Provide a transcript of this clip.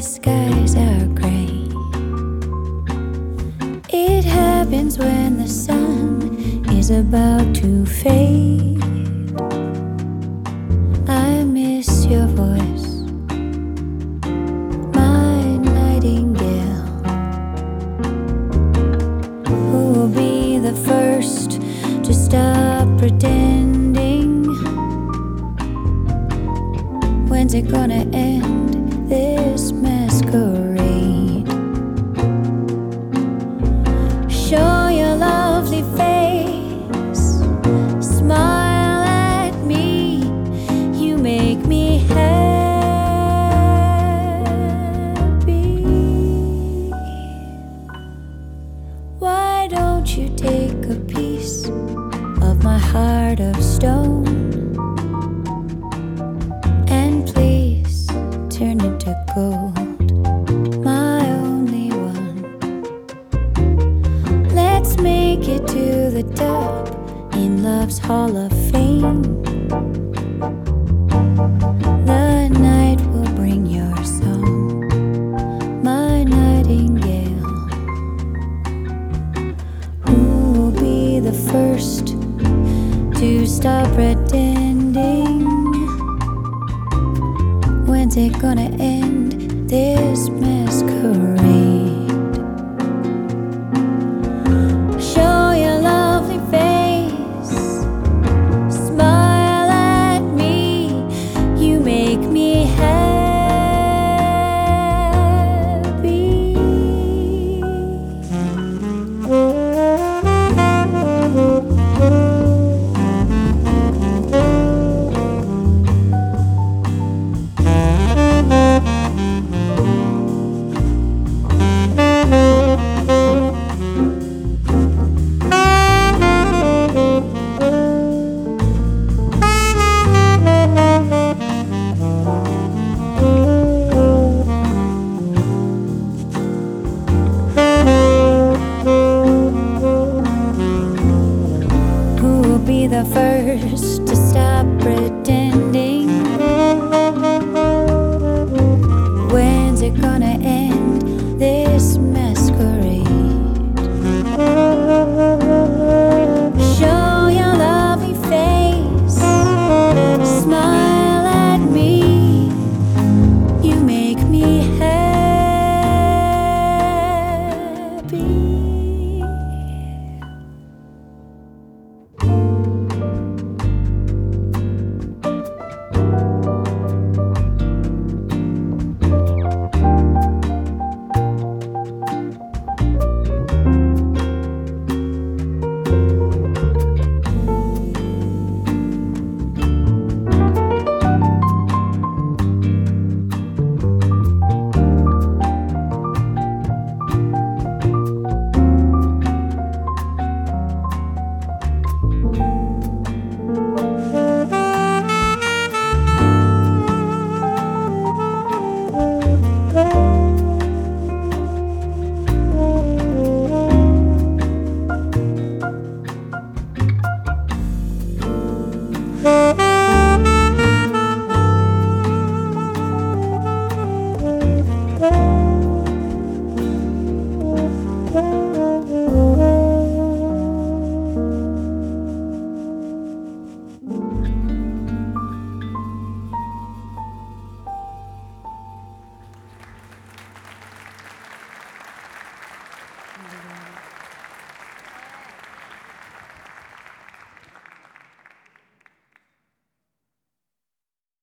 skies are gray. It happens when the sun is about to fade. I miss your voice, my nightingale. Who will be the first to stop pretending? When's it gonna end the top in love's hall of fame. The night will bring your song, my nightingale. Who will be the first to stop pretending? When's it gonna end this masquerade? Take me the first to stop pretending. When's it gonna end, this masquerade? Show your lovely face, smile at me. You make me happy. Thank you.